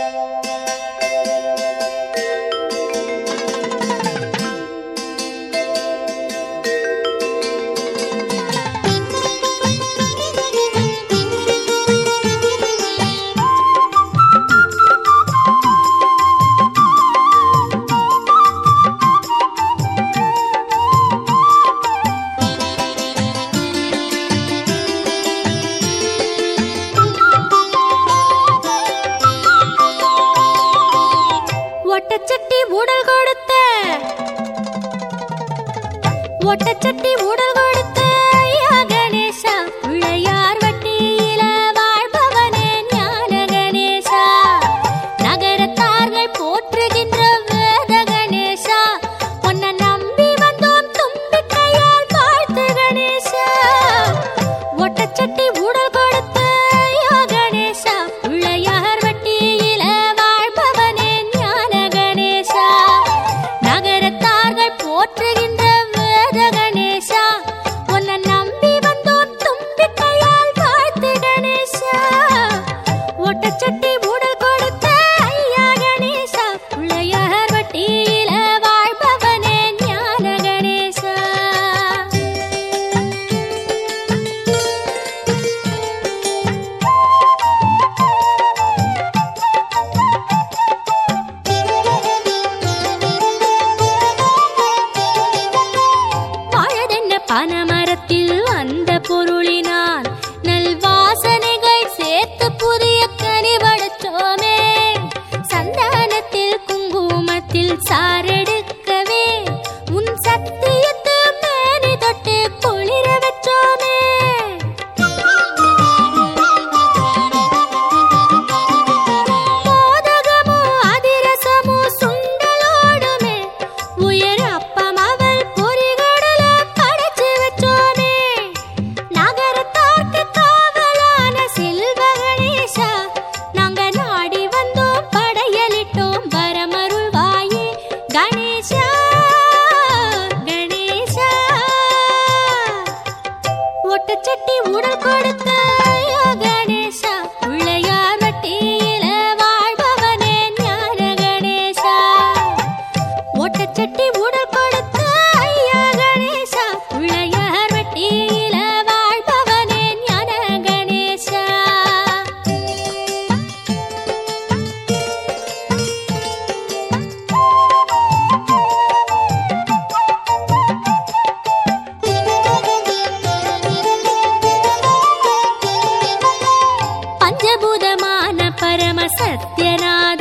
you ஊடல் கொடுத்த. ஒட்டச்சட்டி ஊடல் கொடுத்த. போற்றுக காற்றில் அந்த சட்டி உடல் கொடுத்து परमसत्यनाद